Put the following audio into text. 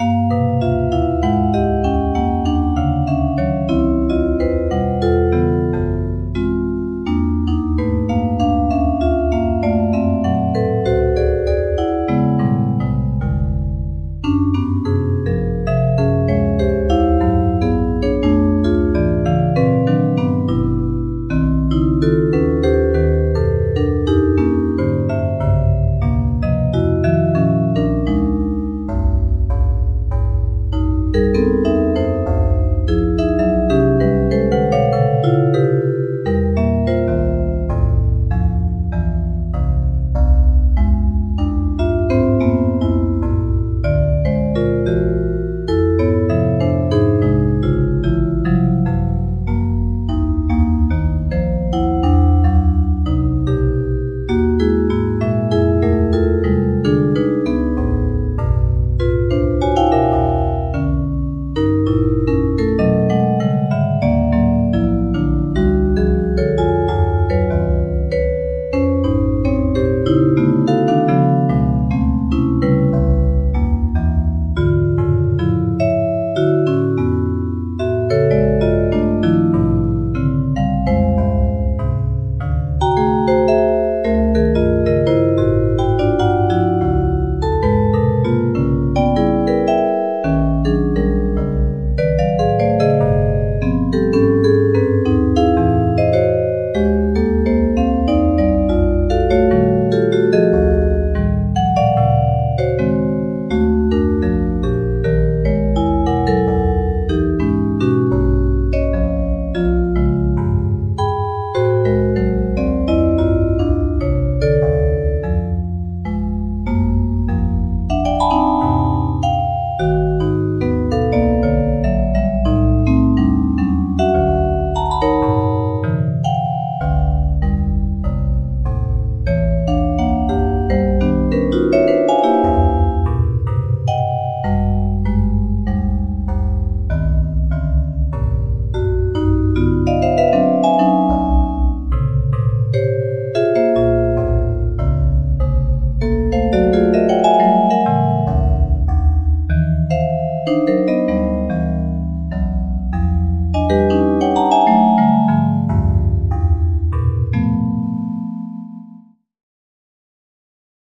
Música Música